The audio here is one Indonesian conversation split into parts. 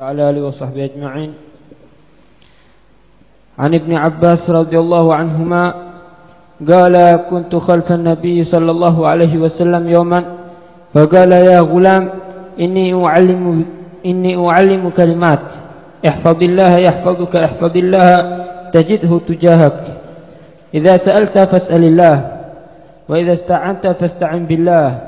وعلى آله وصحبه أجمعين. عن ابن عباس رضي الله عنهما قال كنت خلف النبي صلى الله عليه وسلم يوما فقال يا غلام إني أعلم إني أعلم كلمات. احفظ الله يحفظك احفظ الله تجده تجاهك. إذا سألت فاسأل الله وإذا استعنت فاستعن بالله.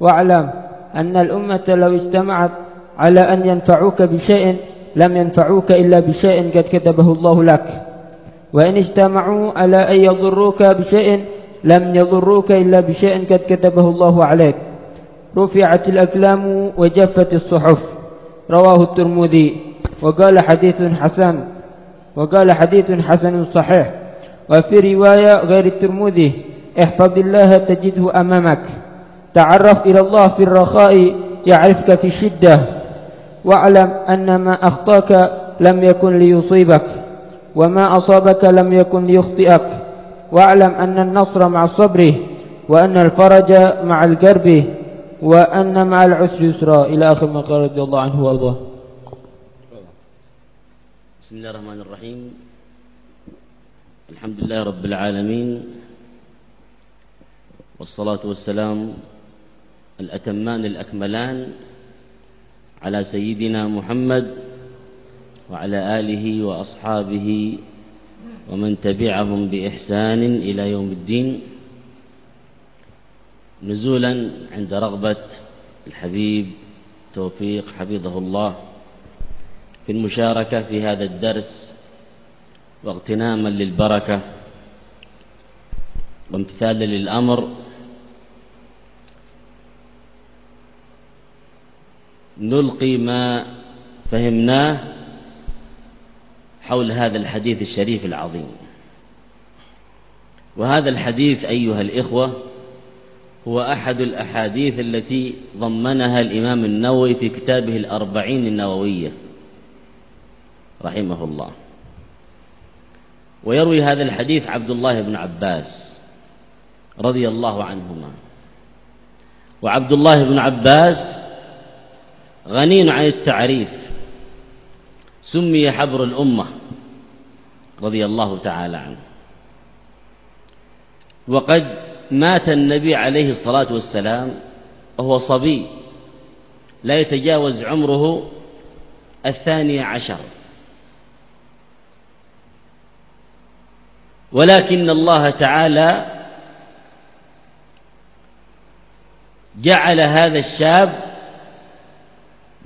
واعلم أن الأمة لو اجتمعت على أن ينفعوك بشيء لم ينفعوك إلا بشيء قد كتبه الله لك. وإن اجتمعوا على أن يضروك بشيء لم يضروك إلا بشيء قد كتبه الله عليك. رفعت الأقلام وجفت الصحف. رواه الترمذي. وقال حديث حسن. وقال حديث حسن صحيح. وفي رواية غير الترمذي. احفظ الله تجده أمامك. تعرف إلى الله في الرخاء يعرفك في الشدة واعلم أن ما أخطأك لم يكن ليصيبك وما أصابك لم يكن ليخطئك. واعلم أن النصر مع الصبر وأن الفرج مع الكرب وأن مع العسر يسرا. إلى آخر ما قال رضي الله عنه وأرضاه. بسم الله الرحمن الرحيم. الحمد لله رب العالمين والصلاة والسلام الأتمان الأكملان على سيدنا محمد وعلى آله وأصحابه ومن تبعهم بإحسان إلى يوم الدين. نزولا عند رغبة الحبيب توفيق حفظه الله في المشاركة في هذا الدرس واغتناما للبركة وامتثالا للأمر نلقي ما فهمناه حول هذا الحديث الشريف العظيم. وهذا الحديث أيها الإخوة هو أحد الأحاديث التي ضمنها الإمام النووي في كتابه الأربعين النووية رحمه الله. ويروي هذا الحديث عبد الله بن عباس رضي الله عنهما. وعبد الله بن عباس غني عن التعريف. سمي حبر الأمة رضي الله تعالى عنه. وقد مات النبي عليه الصلاة والسلام وهو صبي. لا يتجاوز عمره الثاني عشر. ولكن الله تعالى جعل هذا الشاب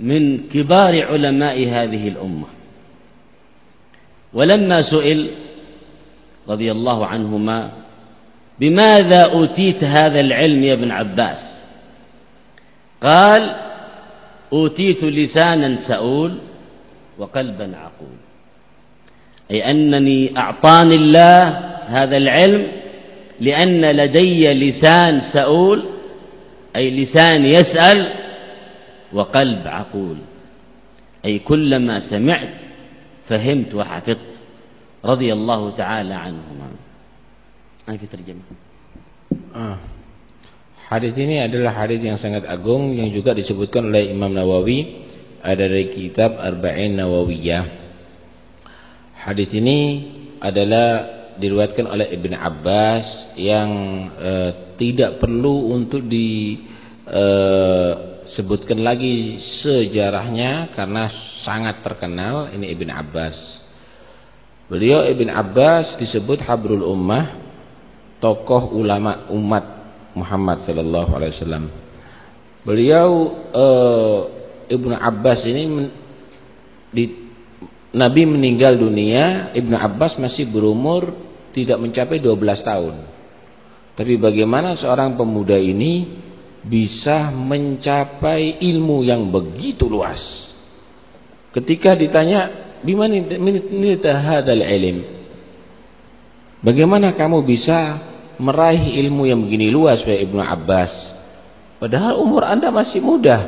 من كبار علماء هذه الأمة. ولما سئل رضي الله عنهما بماذا أوتيت هذا العلم يا ابن عباس؟ قال أوتيت لسانا سؤول وقلبا عقول. أي أنني أعطاني الله هذا العلم لأن لدي لسان سؤول أي لسان يسأل وقلب عقول أي كلما سمعت فهمت وحفظت رضي الله تعالى عنهما أنا في ترجمة ah. Hadis ini adalah hadis yang sangat agung yang juga disebutkan oleh Imam Nawawi ada dari kitab Arba'in Nawawiyah. Hadis ini adalah diriwayatkan oleh Ibn Abbas yang uh, tidak perlu untuk di uh, sebutkan lagi sejarahnya karena sangat terkenal. Ini Ibn Abbas. Beliau Ibn Abbas disebut Habrul Ummah tokoh ulama umat Muhammad sallallahu alaihi wasallam. Beliau uh, Ibnu Abbas ini men, di, Nabi meninggal dunia Ibnu Abbas masih berumur tidak mencapai 12 tahun. Tapi bagaimana seorang pemuda ini bisa mencapai ilmu yang begitu luas. Ketika ditanya, "Bimana nilta hadzal ilm?" Bagaimana kamu bisa meraih ilmu yang begini luas wahai Ibnu Abbas? Padahal umur Anda masih muda.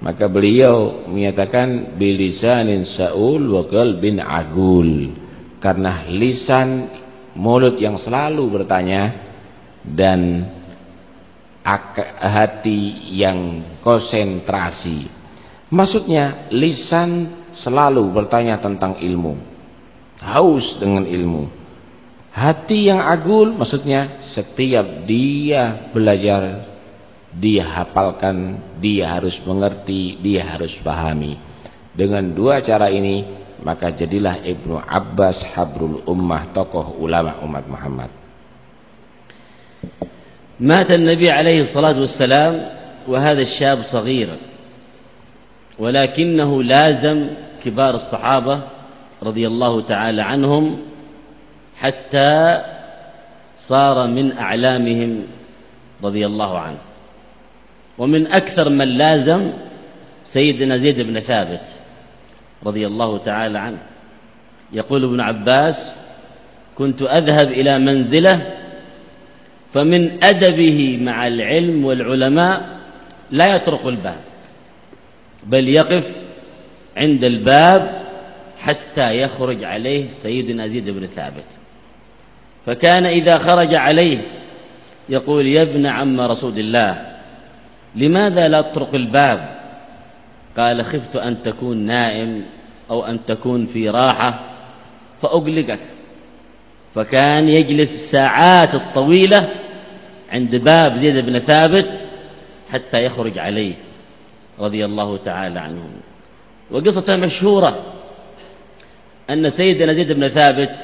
Maka beliau menyatakan bilisanin saul wa qalbin agul. Karena lisan mulut yang selalu bertanya dan hati yang konsentrasi Maksudnya lisan selalu bertanya tentang ilmu. Haus dengan ilmu. Hati yang agul maksudnya setiap dia belajar dia hafalkan, dia harus mengerti, dia harus pahami. Dengan dua cara ini maka jadilah Ibnu Abbas habrul ummah tokoh ulama umat Muhammad. مات النبي عليه الصلاة والسلام وهذا الشاب صغير ولكنه لازم كبار الصحابة رضي الله تعالى عنهم حتى صار من أعلامهم رضي الله عنه. ومن أكثر من لازم سيدنا زيد بن ثابت رضي الله تعالى عنه. يقول ابن عباس كنت أذهب إلى منزلة فمن أدبه مع العلم والعلماء لا يطرق الباب بل يقف عند الباب حتى يخرج عليه سيدنا زيد بن ثابت. فكان إذا خرج عليه يقول يا ابن عم رسول الله لماذا لا تطرق الباب؟ قال خفت أن تكون نائم أو أن تكون في راحة فأقلقك فكان يجلس الساعات الطويلة عند باب زيد بن ثابت حتى يخرج عليه رضي الله تعالى عنهم وقصة مشهورة أن سيدنا زيد بن ثابت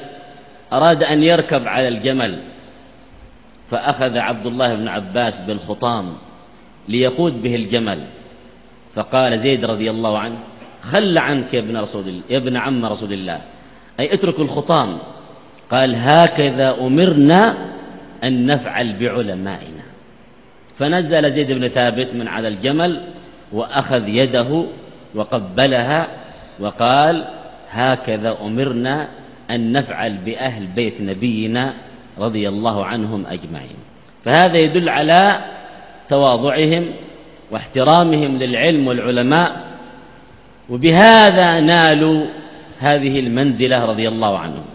أراد أن يركب على الجمل فأخذ عبد الله بن عباس بالخطام ليقود به الجمل. فقال زيد رضي الله عنه خل عنك يا ابن رسول الله يا ابن عم رسول الله أي اترك الخطام. قال هكذا أمرنا أن نفعل بعلمائنا. فنزل زيد بن ثابت من على الجمل وأخذ يده وقبلها وقال هكذا أمرنا أن نفعل بأهل بيت نبينا رضي الله عنهم أجمعين. فهذا يدل على تواضعهم واحترامهم للعلم والعلماء وبهذا نالوا هذه المنزلة رضي الله عنهم.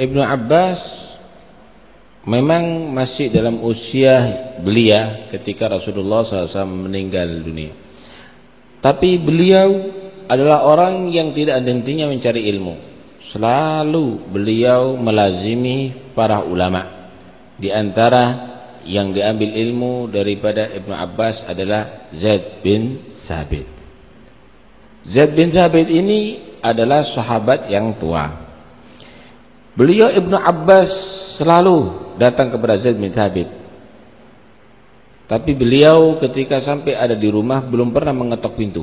Ibnu Abbas memang masih dalam usia belia ketika Rasulullah SAW meninggal dunia. Tapi beliau adalah orang yang tidak henti-hentinya mencari ilmu. Selalu beliau melazimi para ulama. Di antara yang diambil ilmu daripada Ibnu Abbas adalah Zaid bin Sabit. Zaid bin Sabit ini adalah sahabat yang tua. Beliau Ibnu Abbas selalu datang kepada Zaid bin Thabit. Tapi beliau ketika sampai ada di rumah belum pernah mengetok pintu.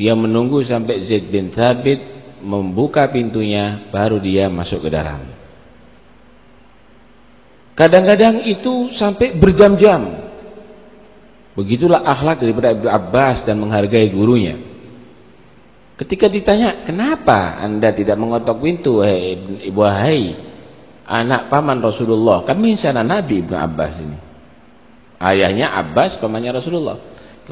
Dia menunggu sampai Zaid bin Thabit membuka pintunya baru dia masuk ke dalam. Kadang-kadang itu sampai berjam-jam. Begitulah akhlak daripada Ibnu Abbas dan menghargai gurunya. Ketika ditanya, "Kenapa Anda tidak mengetok pintu, wahai Ibu Hai?" anak paman Rasulullah? Kami sana Nabi Ibn Abbas ini. Ayahnya Abbas pamannya Rasulullah.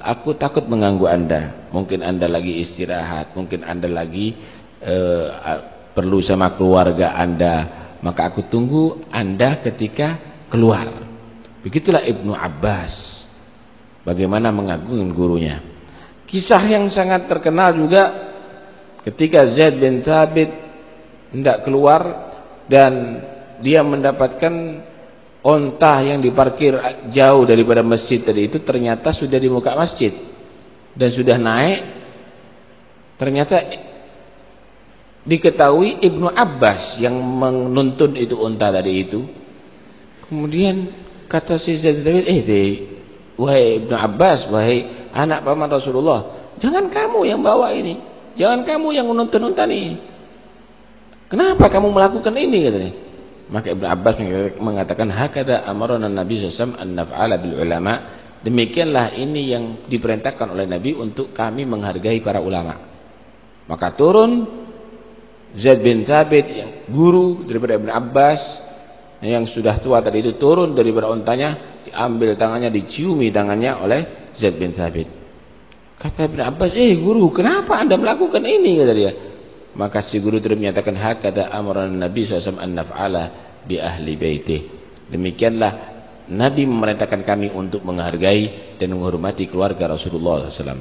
Aku takut mengganggu anda. Mungkin anda lagi istirahat mungkin anda lagi uh, perlu sama keluarga anda. Maka aku tunggu anda ketika keluar. Begitulah Ibnu Abbas. Bagaimana mengagungkan gurunya. Kisah yang sangat terkenal juga ketika Zaid bin Thabit hendak keluar dan dia mendapatkan onta yang diparkir jauh daripada masjid tadi itu ternyata sudah di muka masjid dan sudah naik. Ternyata diketahui Ibnu Abbas yang menuntun itu onta tadi itu. Kemudian kata si Zaid David eh deh wahai Ibnu Abbas wahai anak paman Rasulullah jangan kamu yang bawa ini jangan kamu yang menuntun onta ini kenapa kamu melakukan ini katanya maka Ibnu Abbas mengatakan hakada amarana Nabi SAW an naf'ala bil ulama. Demikianlah ini yang diperintahkan oleh Nabi untuk kami menghargai para ulama. Maka turun Zaid bin Thabit yang guru daripada Ibnu Abbas yang sudah tua tadi itu turun dari ontanya diambil tangannya diciumi tangannya oleh Zaid bin Thabit. Kata Ibnu Abbas, "Eh guru, kenapa Anda melakukan ini?" kata dia. Maka si guru itu menyatakan hakada amran Nabi SAW an naf'ala bi ahli baitih. Demikianlah Nabi memerintahkan kami untuk menghargai dan menghormati keluarga Rasulullah SAW.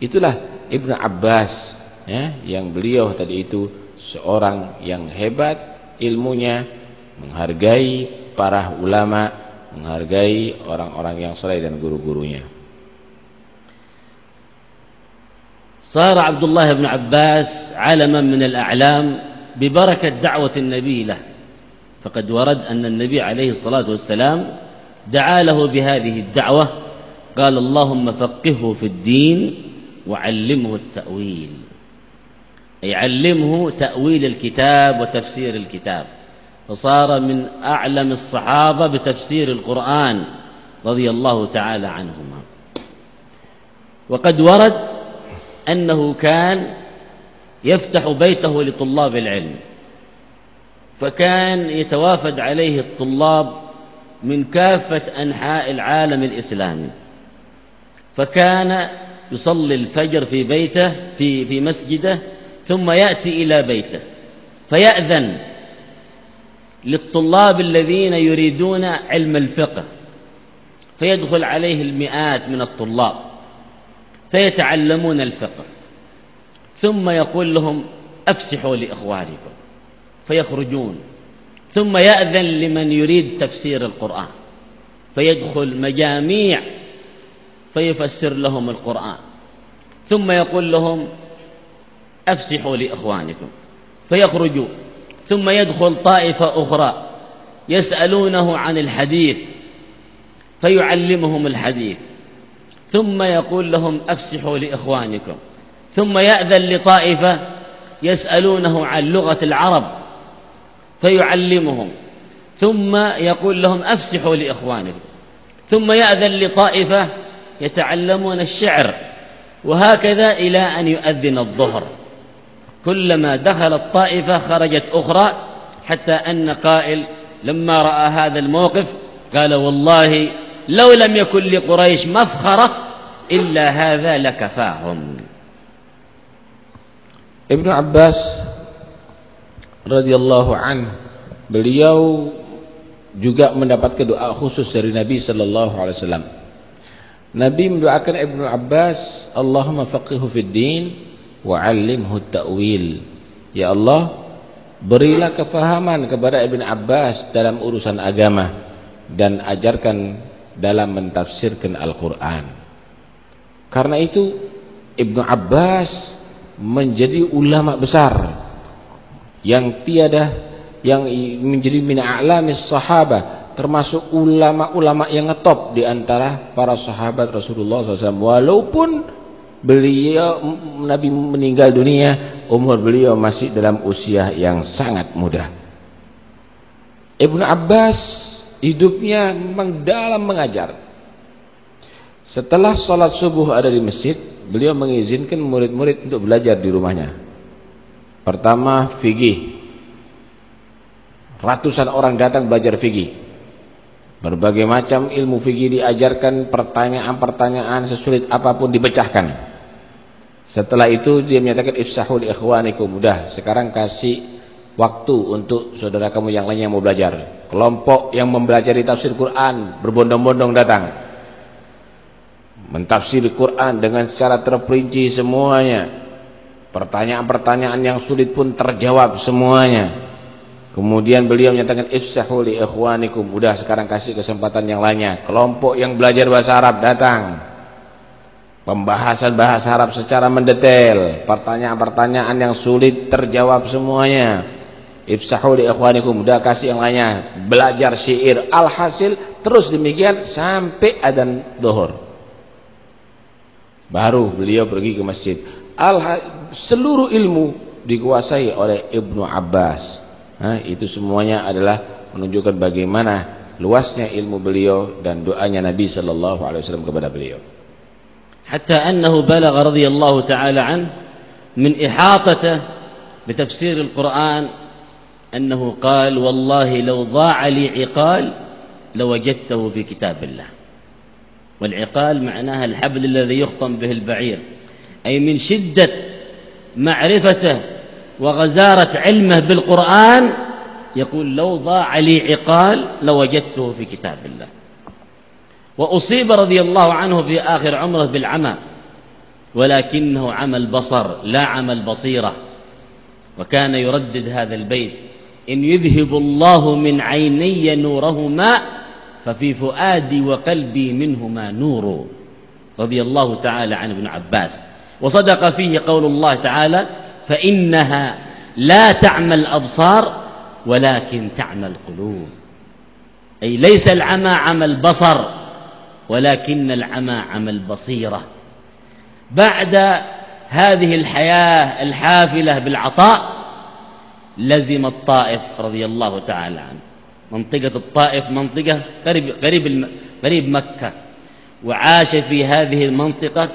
Itulah Ibnu Abbas ya, yang beliau tadi itu seorang yang hebat ilmunya, menghargai para ulama, menghargai orang-orang yang saleh dan guru-gurunya. صار عبد الله بن عباس علما من الأعلام ببركة دعوة النبي له. فقد ورد أن النبي عليه الصلاة والسلام دعا له بهذه الدعوة قال اللهم فقهه في الدين وعلمه التأويل. أي علمه تأويل الكتاب وتفسير الكتاب. فصار من أعلم الصحابة بتفسير القرآن رضي الله تعالى عنهما. وقد ورد أنه كان يفتح بيته لطلاب العلم فكان يتوافد عليه الطلاب من كافة أنحاء العالم الإسلامي فكان يصلي الفجر في بيته في في مسجده ثم يأتي إلى بيته فيأذن للطلاب الذين يريدون علم الفقه فيدخل عليه المئات من الطلاب. فيتعلمون الفقه. ثم يقول لهم أفسحوا لإخوانكم. فيخرجون. ثم يأذن لمن يريد تفسير القرآن. فيدخل مجاميع فيفسر لهم القرآن. ثم يقول لهم أفسحوا لإخوانكم. فيخرجوا. ثم يدخل طائفة أخرى يسألونه عن الحديث فيعلمهم الحديث. ثم يقول لهم أفسحوا لإخوانكم. ثم يأذن لطائفة يسألونه عن لغة العرب فيعلمهم. ثم يقول لهم أفسحوا لإخوانكم. ثم يأذن لطائفة يتعلمون الشعر وهكذا إلى أن يؤذن الظهر. كلما دخلت طائفة خرجت أخرى حتى أن قائل لما رأى هذا الموقف قال والله "Lau lam yakul li Quraisy mafkharah illa hadza lakafahum." Ibnu Abbas radhiyallahu an beliau juga mendapat doa khusus dari Nabi sallallahu alaihi wasallam. Nabi mendoakan Ibnu Abbas, "Allahumma faqihhu fid din wa 'allimhu ta'wil." Ya Allah, berilah kefahaman kepada Ibnu Abbas dalam urusan agama dan ajarkan dalam mentafsirkan Al-Qur'an. Karena itu Ibnu Abbas menjadi ulama besar yang tiada yang menjadi min a'lamis termasuk ulama-ulama yang ngetop di antara para sahabat Rasulullah SAW walaupun beliau Nabi meninggal dunia umur beliau masih dalam usia yang sangat muda Ibnu Abbas hidupnya memang dalam mengajar setelah sholat subuh ada di masjid beliau mengizinkan murid-murid untuk belajar di rumahnya Pertama fikih. Ratusan orang datang belajar fikih. Berbagai macam ilmu fikih diajarkan, pertanyaan-pertanyaan sesulit apa pun dipecahkan. Setelah itu dia menyatakan ifsahul ikhwanikum. Udah, sekarang kasih waktu untuk saudara kamu yang lainnya yang mau belajar. Kelompok yang mempelajari tafsir Quran berbondong-bondong datang. Mentafsir Quran dengan secara terperinci semuanya Pertanyaan-pertanyaan yang sulit pun terjawab semuanya. Kemudian beliau menyatakan ifsahu li ikhwanikum. Udah sekarang kasih kesempatan yang lainnya. Kelompok yang belajar bahasa Arab datang. Pembahasan bahasa Arab secara mendetail. Pertanyaan-pertanyaan yang sulit terjawab semuanya Ifsahu li ikhwanikum. Udah kasih yang lainnya. Belajar syair. Alhasil terus demikian sampai adzan zuhur. Baru beliau pergi ke masjid. Al seluruh ilmu dikuasai oleh Ibnu Abbas. Nah, itu semuanya adalah menunjukkan bagaimana luasnya ilmu beliau dan doanya Nabi sallallahu alaihi wasallam kepada beliau. حتى أنه بلغ رضي الله تعالى عنه من إحاطته بتفسير القرآن أنه قال والله لو ضاع لي عقال لوجدته في كتاب الله. والعقال معناها الحبل الذي يخطم به البعير أي من شدة معرفته وغزارة علمه بالقرآن يقول لو ضاع لي عقال لوجدته في كتاب الله. وأصيب رضي الله عنه في آخر عمره بالعمى ولكنه عمى البصر لا عمى البصيرة وكان يردد هذا البيت إن يذهب الله من عيني نورهما ففي فؤادي وقلبي منهما نور. رضي الله تعالى عن ابن عباس. وصدق فيه قول الله تعالى فإنها لا تعمى الأبصار ولكن تعمى القلوب. أي ليس العمى عمى البصر ولكن العمى عمى البصيرة. بعد هذه الحياة الحافلة بالعطاء لزم الطائف رضي الله تعالى عنه. منطقة الطائف منطقة قريب, قريب, قريب مكة وعاش في هذه المنطقة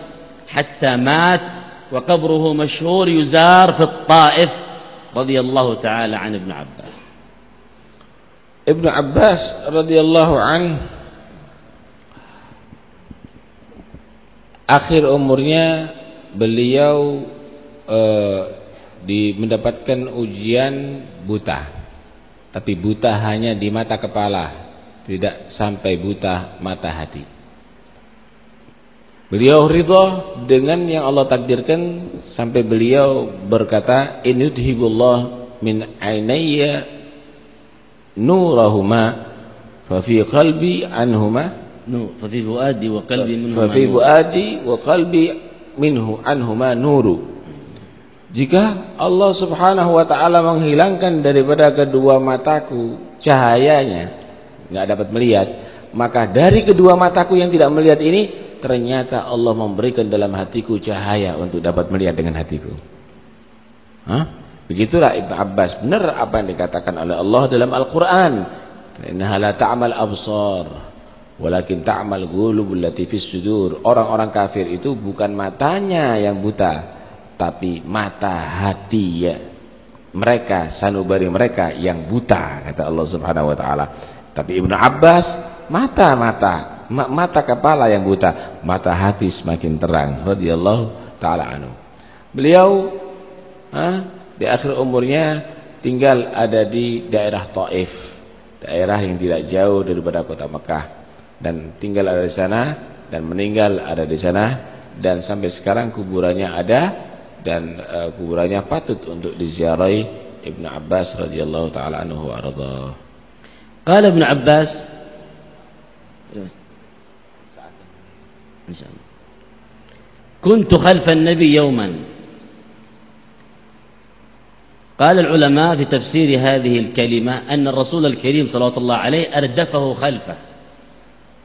حتى مات وقبره مشهور يزار في الطائف رضي الله تعالى عن ابن عباس. ابن عباس رضي الله عنه akhir umurnya beliau uh, di mendapatkan ujian buta. Tapi buta hanya di mata kepala tidak sampai buta mata hati. Beliau ridho dengan yang Allah takdirkan sampai beliau berkata inudhibullah min ainaya nurahuma fa fi qalbi anhuma. Nu minhu fa fi fuadi wa qalbi minhu anhuma nuru jika Allah subhanahu wa ta'ala menghilangkan daripada kedua mataku cahayanya nggak dapat melihat maka dari kedua mataku yang tidak melihat ini ternyata Allah memberikan dalam hatiku cahaya untuk dapat melihat dengan hatiku Hah? begitulah Ibn Abbas benar apa yang dikatakan oleh Allah dalam Al-Quran innaha la ta'mal absar Walakin ta'mal ghulubul latifis sudur. Orang-orang kafir itu bukan matanya yang buta, tapi mata hati ya. Mereka sanubari mereka yang buta kata Allah Subhanahu wa taala. Tapi Ibnu Abbas mata-mata, mata kepala yang buta, mata hati semakin terang radhiyallahu taala anhu. Beliau ha, di akhir umurnya tinggal ada di daerah Taif, daerah yang tidak jauh daripada kota Mekah dan tinggal ada di sana dan meninggal ada di sana dan sampai sekarang kuburannya ada dan uh, kuburannya patut untuk diziarahi Ibnu Abbas radhiyallahu taala anhu wa radha. Qala Ibnu Abbas كنت خلف النبي يوما قال العلماء في تفسير هذه الكلمة أن الرسول الكريم صلى الله عليه أردفه خلفه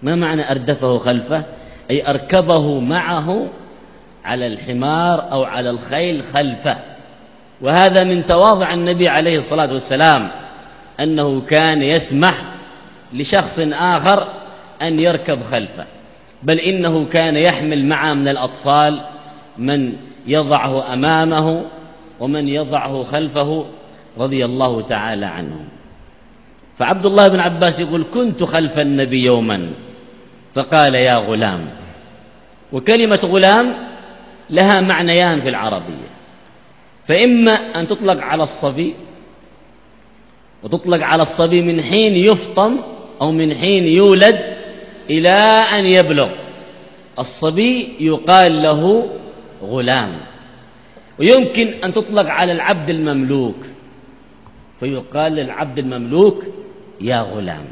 ما معنى أردفه خلفه أي أركبه معه على الحمار أو على الخيل خلفه. وهذا من تواضع النبي عليه الصلاة والسلام أنه كان يسمح لشخص آخر أن يركب خلفه بل إنه كان يحمل معه من الأطفال من يضعه أمامه ومن يضعه خلفه رضي الله تعالى عنهم. فعبد الله بن عباس يقول كنت خلف النبي يوما فقال يا غلام وكلمة غلام لها معنيان في العربية. فإما أن تطلق على الصبي وتطلق على الصبي من حين يفطم أو من حين يولد إلى أن يبلغ. الصبي يقال له غلام. ويمكن أن تطلق على العبد المملوك فيقال للعبد المملوك يا غلام.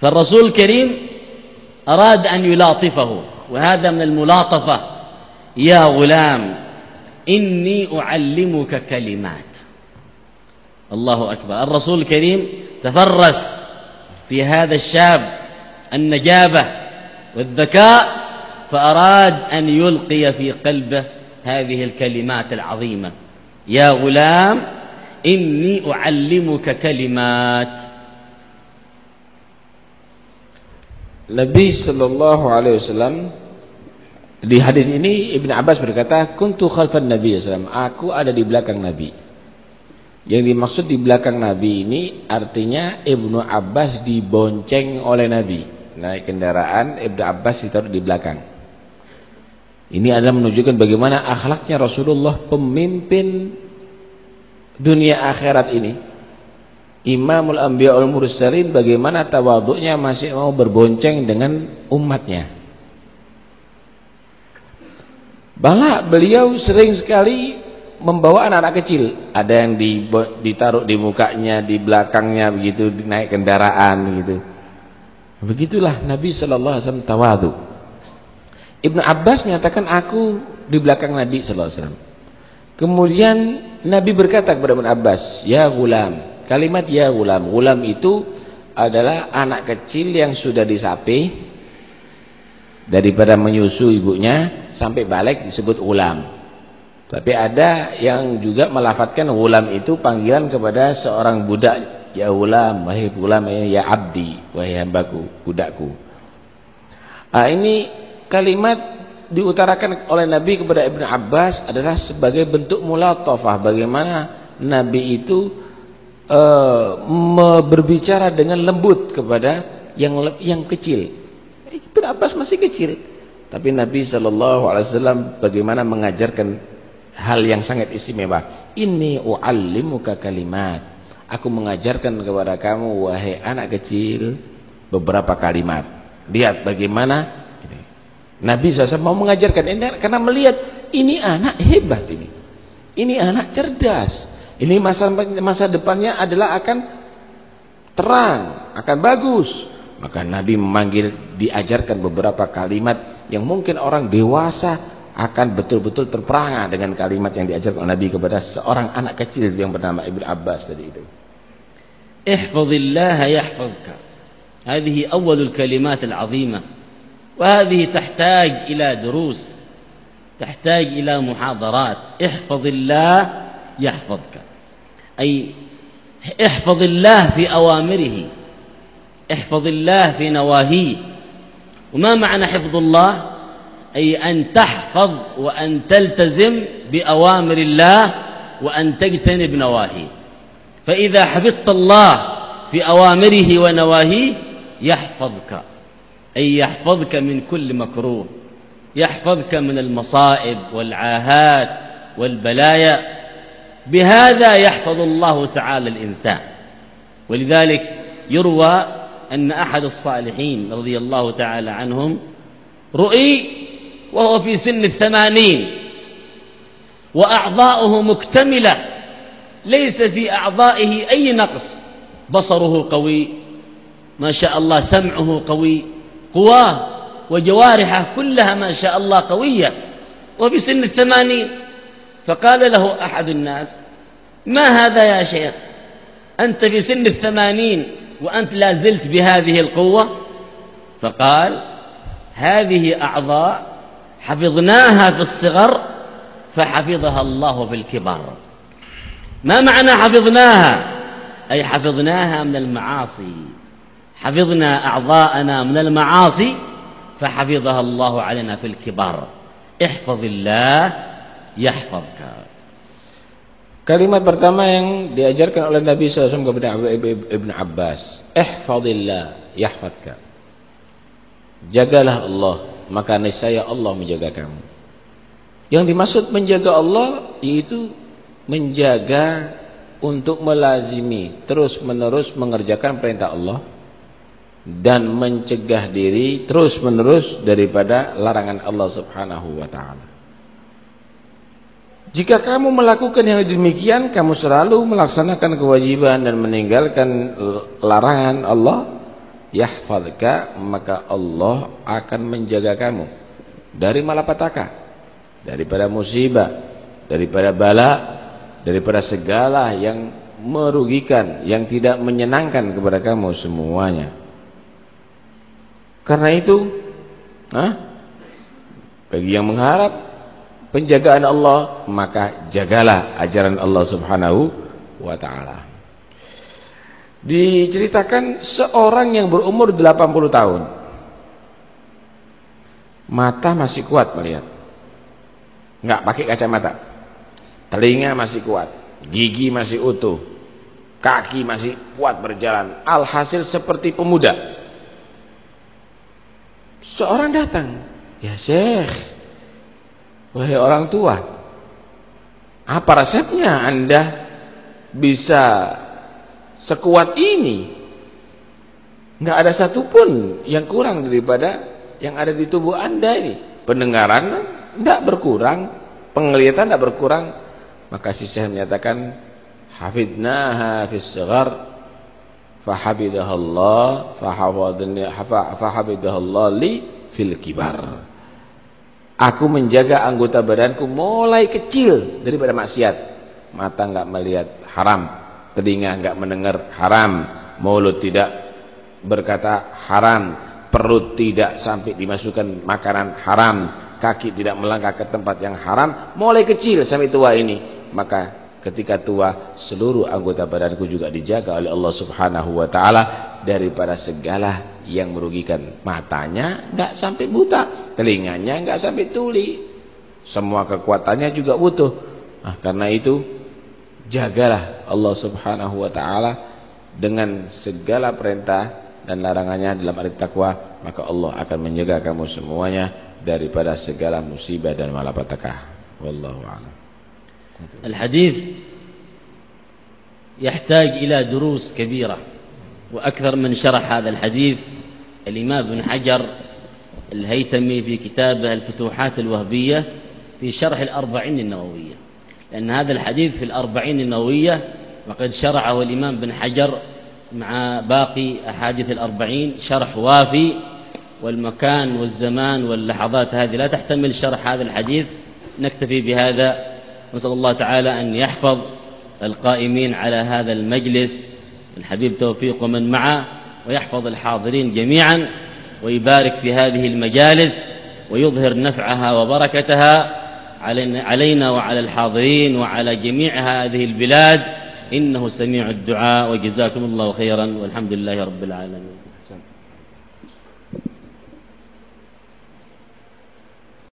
فالرسول الكريم أراد أن يلاطفه. وهذا من الملاطفة. يا غلام إني أعلمك كلمات. الله أكبر. الرسول الكريم تفرس في هذا الشاب النجابة والذكاء فأراد أن يلقي في قلبه هذه الكلمات العظيمة. يا غلام إني أعلمك كلمات. Nabi sallallahu alaihi wasallam di hadis ini Ibnu Abbas berkata, "Kuntu khalfan Nabi sallallahu Aku ada di belakang Nabi. Yang dimaksud di belakang Nabi ini artinya Ibnu Abbas dibonceng oleh Nabi. Naik kendaraan Ibnu Abbas ditaruh di belakang. Ini adalah menunjukkan bagaimana akhlaknya Rasulullah pemimpin dunia akhirat ini. Imamul Anbiya wal Mursalin bagaimana tawaduknya masih mau berbonceng dengan umatnya. Bala beliau sering sekali membawa anak-anak kecil. Ada yang ditaruh di mukanya, di belakangnya begitu, naik kendaraan begitu. Begitulah Nabi sallallahu alaihi wasallam tawadu. Ibnu Abbas menyatakan aku di belakang Nabi sallallahu alaihi wasallam. Kemudian Nabi berkata kepada Ibnu Abbas, "Ya gulam, Kalimat ya gulam, gulam itu adalah anak kecil yang sudah disapi daripada menyusu ibunya sampai balik disebut gulam. Tapi ada yang juga melafatkan gulam itu panggilan kepada seorang budak, ya gulam, wahai gulam, ya abdi, wahai hambaku, budakku. Ah ini kalimat diutarakan oleh Nabi kepada Ibnu Abbas adalah sebagai bentuk mulatafah bagaimana Nabi itu uh, berbicara dengan lembut kepada yang yang kecil. Ibn Abbas masih kecil, tapi Nabi Shallallahu Alaihi Wasallam bagaimana mengajarkan hal yang sangat istimewa. Ini u'allimuka kalimat. Aku mengajarkan kepada kamu wahai anak kecil beberapa kalimat. Lihat bagaimana Nabi SAW mau mengajarkan ini karena melihat ini anak hebat ini. Ini anak cerdas. Ini masa masa depannya adalah akan terang, akan bagus. Maka Nabi memanggil, diajarkan beberapa kalimat yang mungkin orang dewasa akan betul-betul terperangah dengan kalimat yang diajarkan oleh Nabi kepada seorang anak kecil yang bernama Ibnu Abbas tadi itu. Ihfazillah yahfazka. Hadihi awalul kalimat al-azimah. تحتاج إلى tahtaj ila durus. Tahtaj ila muhadarat. Ihfazillah yahfazka. Ay ihfazillah fi awamirihi. احفظ الله في نواهيه. وما معنى حفظ الله؟ أي أن تحفظ وأن تلتزم بأوامر الله وأن تجتنب نواهيه. فإذا حفظت الله في أوامره ونواهيه يحفظك. أي يحفظك من كل مكروه. يحفظك من المصائب والعاهات والبلايا. بهذا يحفظ الله تعالى الإنسان. ولذلك يروى أن أحد الصالحين رضي الله تعالى عنهم رؤي وهو في سن الثمانين وأعضاؤه مكتملة ليس في أعضائه أي نقص. بصره قوي ما شاء الله سمعه قوي قواه وجوارحه كلها ما شاء الله قوية. وفي سن الثمانين فقال له أحد الناس ما هذا يا شيخ؟ أنت في سن الثمانين وأنت لا زلت بهذه القوة؟ فقال هذه أعضاء حفظناها في الصغر فحفظها الله في الكبر ما معنى حفظناها؟ أي حفظناها من المعاصي. حفظنا أعضاءنا من المعاصي فحفظها الله علينا في الكبر احفظ الله يحفظك. Kalimat pertama yang diajarkan oleh Nabi SAW kepada Ibn Abbas. Ihfadillah yahfadka. Jagalah Allah, maka niscaya Allah menjaga kamu. Yang dimaksud menjaga Allah yaitu menjaga untuk melazimi terus menerus mengerjakan perintah Allah dan mencegah diri terus menerus daripada larangan Allah Subhanahu wa taala. Jika kamu melakukan yang demikian, kamu selalu melaksanakan kewajiban dan meninggalkan larangan Allah, yahfadka, maka Allah akan menjaga kamu dari malapetaka, daripada musibah, daripada bala, daripada segala yang merugikan, yang tidak menyenangkan kepada kamu semuanya. Karena itu, bagi yang mengharap penjagaan Allah maka jagalah ajaran Allah Subhanahu wa taala. Diceritakan seorang yang berumur 80 tahun. Mata masih kuat melihat. Enggak pakai kacamata. Telinga masih kuat, gigi masih utuh, kaki masih kuat berjalan. Alhasil seperti pemuda. Seorang datang, "Ya Syekh, Wahai orang tua, apa resepnya Anda bisa sekuat ini? Nggak ada satupun yang kurang daripada yang ada di tubuh anda ini. Pendengaran tidak berkurang penglihatan tidak berkurang. Maka si Syekh menyatakan hafidnaha fis saghar fahabidahallah fahabidahallah li fil kibar aku menjaga anggota badanku mulai kecil daripada maksiat. Mata enggak melihat haram. Telinga enggak mendengar haram. Mulut tidak berkata haram. Perut tidak sampai dimasukkan makanan haram, kaki tidak melangkah ke tempat yang haram, mulai kecil sampai tua ini. Maka ketika tua seluruh anggota badanku juga dijaga oleh Allah Subhanahu wa taala daripada segala yang merugikan. Matanya enggak sampai buta, telinganya enggak sampai tuli. Semua kekuatannya juga butuh. Nah, karena itu jagalah Allah Subhanahu wa taala dengan segala perintah dan larangannya dalam arti takwa maka Allah akan menjaga kamu semuanya daripada segala musibah dan malapetaka wallahu a'lam الحديث يحتاج إلى دروس كبيرة وأكثر من شرح هذا الحديث الإمام بن حجر الهيثمي في كتابه الفتوحات الوهبية في شرح الأربعين النووية. لأن هذا الحديث في الأربعين النووية وقد شرعه الإمام بن حجر مع باقي أحاديث الأربعين شرح وافي والمكان والزمان واللحظات هذه. لا تحتمل شرح هذا الحديث نكتفي بهذا. نسأل الله تعالى أن يحفظ القائمين على هذا المجلس. الحبيب توفيق ومن معه ويحفظ الحاضرين جميعا ويبارك في هذه المجالس ويظهر نفعها وبركتها علينا وعلى الحاضرين وعلى جميع هذه البلاد. إنه سميع الدعاء وجزاكم الله خيرا والحمد لله رب العالمين.